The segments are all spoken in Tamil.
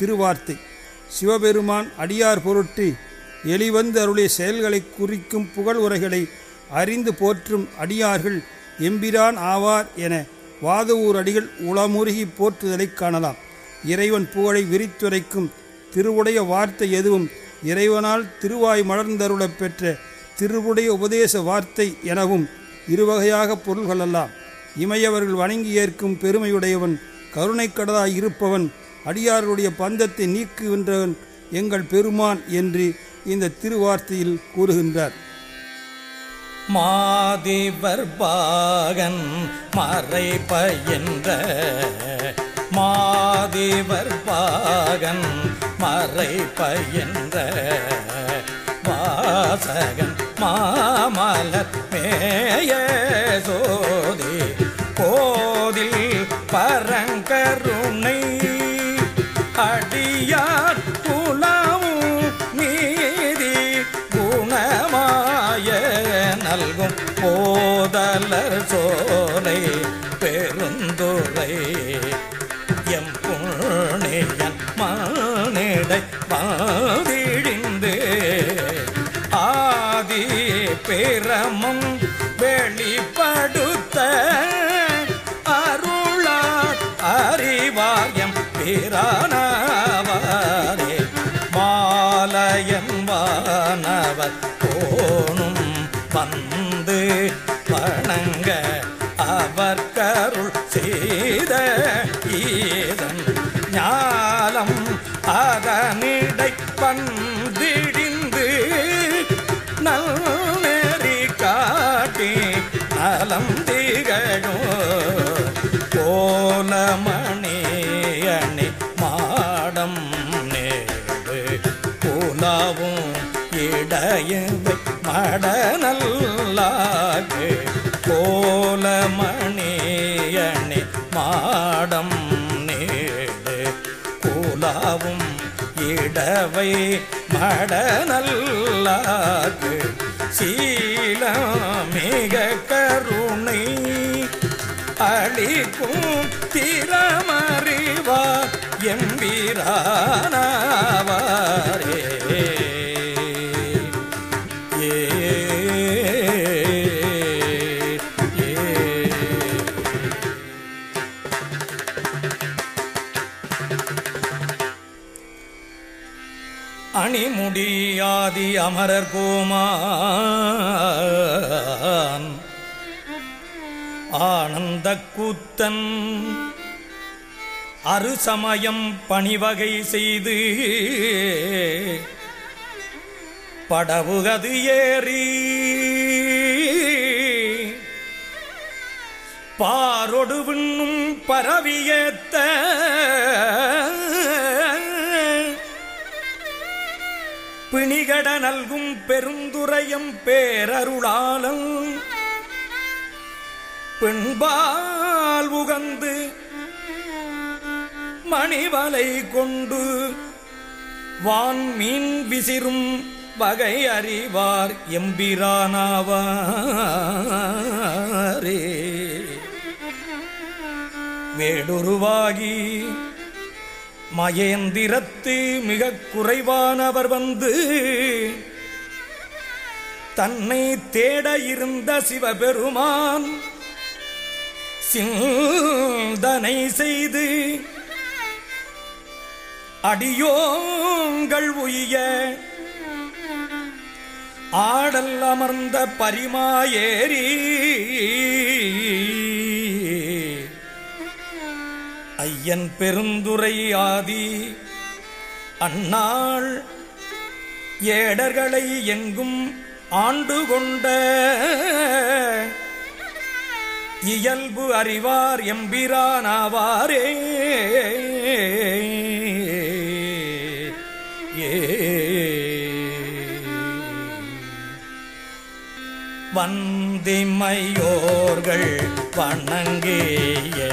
திருவார்த்தை. சிவபெருமான் அடியார் பொருட்டு எளிவந்து அருளிய செயல்களை குறிக்கும் புகழ் உரைகளை அறிந்து போற்றும் அடியார்கள் எம்பிரான் ஆவார் என வாதவூர் அடிகள் உளமுருகி போற்றுதலைக் காணலாம். இறைவன் புகழை விரித்துரைக்கும் திருவுடைய வார்த்தை எதுவும் இறைவனால் திருவாய் மலர்ந்தருளப் பெற்ற திருவுடைய உபதேச வார்த்தை எனவும் இருவகையாக பொருள் கொள்ளலாம் இமையவர்கள் வணங்கி ஏற்கும் பெருமையுடையவன் கருணைக்கடலாய் இருப்பவன் அடியாருடைய பந்தத்தை நீக்குகின்றவன் எங்கள் பெருமான் என்று இந்த திருவார்த்தையில் கூறுகின்றார். மாதிவர் பாகன் மறை பயின்ற மாதிவர் பாகன் மறை பயின்ற வாசகன் மாமலர் மேய சோதி கோதில் பரங்கருணை நல்கும் போதலர் சோலை பெருந்துரை. எம் புண்ணியன் மானிடை வாதிழிந்து ஆதி பிரமம் வெளிப்படுத்த அருளார் அறிவாயம் பிரானவாரே இடையவை மடநல்லாகு கோலமணி அணி மாடம் நேடு. கூலாவும் இடவை மடநல்லாகு சீல மிக கருணை அழிக்கும் திறமறிவா எம்பீரானாவா. அமரர் கோமான். ஆனந்த கூத்தன் அருசமயம் பணிவகை செய்து படவுகது ஏறி பாரொடு விண்ணும் பரவியேத்த பிணிகட நல்கும் பெருந்துரையம் பேரருளாளன். பெண்பால் உகந்து மணிவலை கொண்டு வான் மீன் விசிறும் வகை அறிவார் எம்பிரானாவாரே. வேடுருவாகி மயேந்திரத்து மிக குறைவானவர் வந்து தன்னை தேட இருந்த சிவபெருமான் சிந்தனை செய்து அடியோங்கள் உய ஆடல் அமர்ந்த பரிமாயேறி ஐயன் பெருந்துரை ஆதி அந்நாள் ஏடர்களை எங்கும் ஆண்டு கொண்ட இயல்பு அறிவார் எம்பிரானாவாரே. ஏ. வந்திமையோர்கள் வணங்கேயே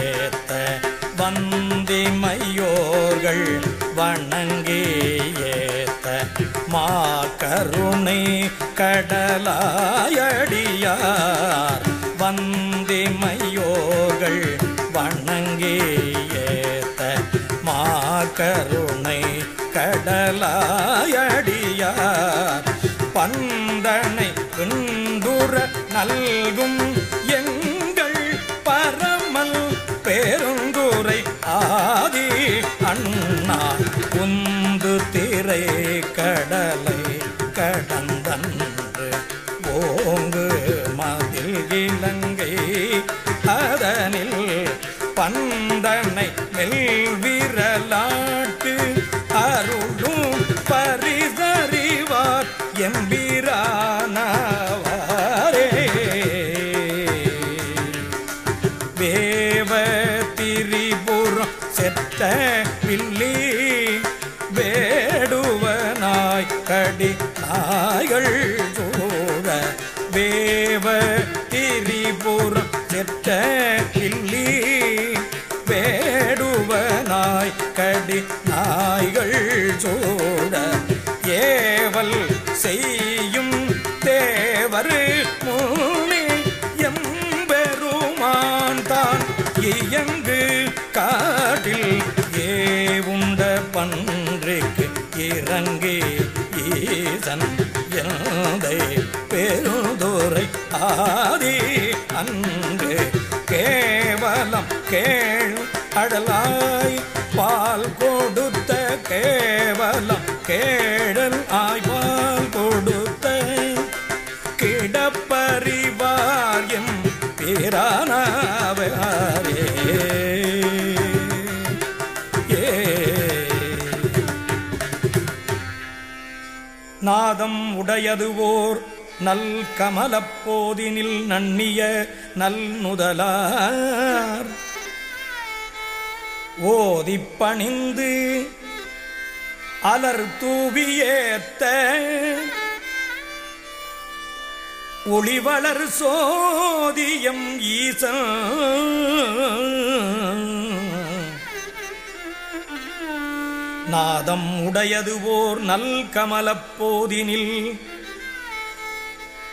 ஏத்த வந்திமையோர்கள் வணங்கி ஏத்த மா கருணை கடலாயடியார் வந்திமையோர்கள் வணங்கி ஏத்த மா கருணை கடலாயடியார். பந்தனை பிந்துர நல்கும் அண்ணா உந்து திரை கடலை கடந்தன்று ஓங்கு மதில் இலங்கை அதனில் பந்தனை மெல்விரலாட்டு அருளும் பரிசறிவார் எம்பி கடி நாய்கள் சூழ வேவ திரிபுரம் செற்ற கிள்ளி வேடுவனாய் கடி நாய்கள் சூட ஏவல் செய்யும் தேவர் முனி எம்பெருமான் தான் இயங்கு காட்டில் ஏவுண்ட பன்றைக்கு இறங்கி எந்தை பெருதுரை ஆதி அன்று கேவலம் கேள் அடலாய் பால் கொடுத்த கேவலம் கேடல் ஆய் நாதம் உடையதுவோர் நல் கமலப்போதினில் நன்னிய நல் நுதலார். ஓதி பணிந்து அலர் தூவியேத்த ஒளிவளர் சோதியம் ஈசன். நாதம் உடையது ஓர் நல் கமலப்போதினில்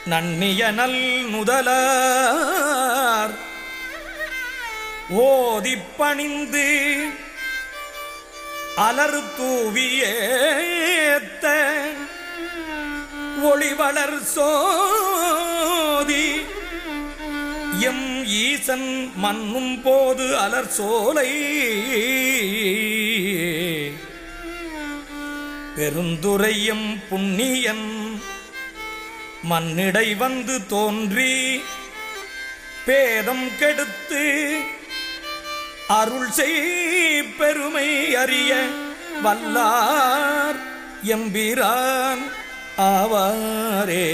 நன்னிய நல் நுதலார். ஓதிப் பணிந்து அலர் தூவியேத்த ஒளிவளர் சோதி எம் ஈசன் மன்னும் போது அலர் சோலை. பெருந்துரையும் புண்ணியன். மண்ணிடை வந்து தோன்றி பேதம் கெடுத்து அருள் செய் பெருமை அறிய வல்லார் எம்பிரான் ஆவாரே.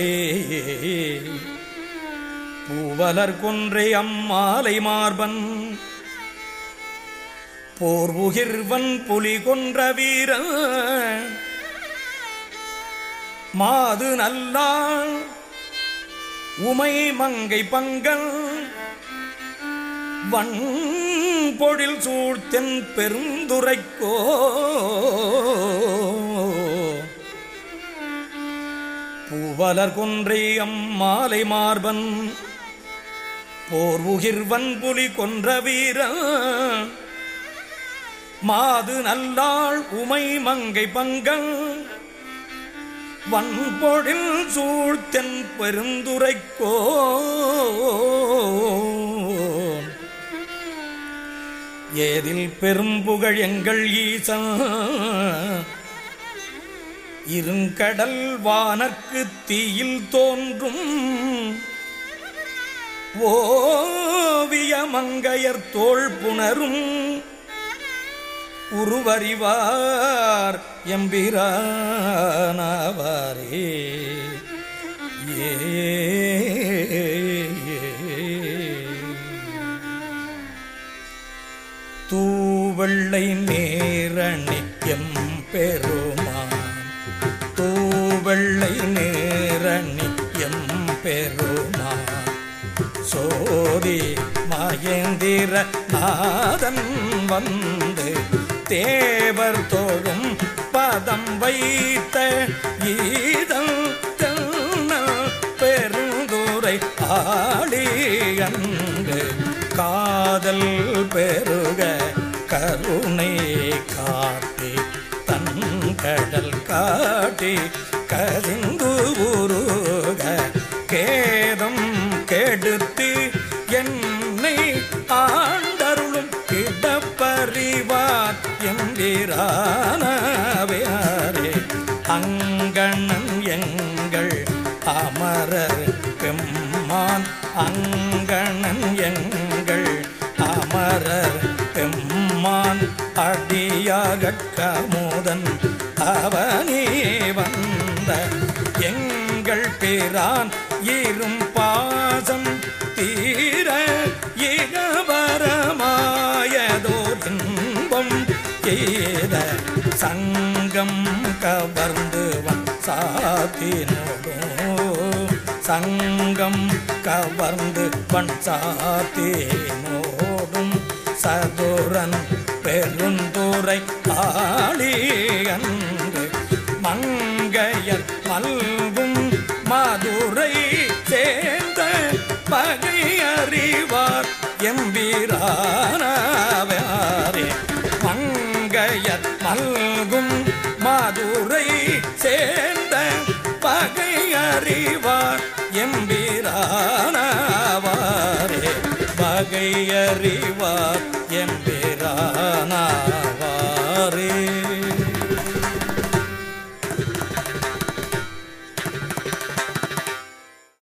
பூவலர் கொன்றை அம்மாலை மார்பன். போர்வுகிர்வன் புலி கொன்ற வீரன். மாது நல்லாள் உமை மங்கை பங்கன் வண் பொழில் சூழ்த்தென் பெருந்துரைக்கோ. பூவலர் கொன்றை அம்மாலை மார்பன் போர் உகிர்வன் புலி கொன்ற வீரன் மாது நல்லாள் உமை மங்கை பங்கன் வன்பொழில் சூழ்த்தென் பெருந்துரைக்கோ. ஏதில் பெரும்புகழ் எங்கள் ஈசன். இருங்கடல் வானற்கு தீயில் தோன்றும். ஓவிய மங்கையர் தோள் புணரும். உருவறிவார் எம்பிரானவாரே. ஏ தூவெள்ளை நேரணி எம் பெருமான். தூவெள்ளை நேரணி எம் பெருமான். சோதி மகேந்திர நாதன் வந்து தேவர் தோழும் பதம் வைத்த ஈதம் பெருந்துரை ஆளியன்று காதல் பெருக கருணை காட்டி தன் கடல் காட்டி கதிந்து உருக கேதம் கெடுத்து என்னை ஆண்டருளும் அவனே வந்த எங்கள் பேரான் ஏறும் பாசம் தீர இகவரமாயதோர் இன்பம் ஏத சங்கம் கவர்ந்து வன் சாத்தினோடும் சங்கம் கவர்ந்து வன் சாத்தினோடும் சதுரன் பெருந்துரை ஆளியன்று மங்கையர் மல்கும் மதுரை சேர்ந்த பகை அறிவார் எம்பீரானவாரே. மங்கையர் மல்கும் மதுரை சேர்ந்த பகை அறிவார் எம்பீரானவாரே. பகை அறிவார் எம் na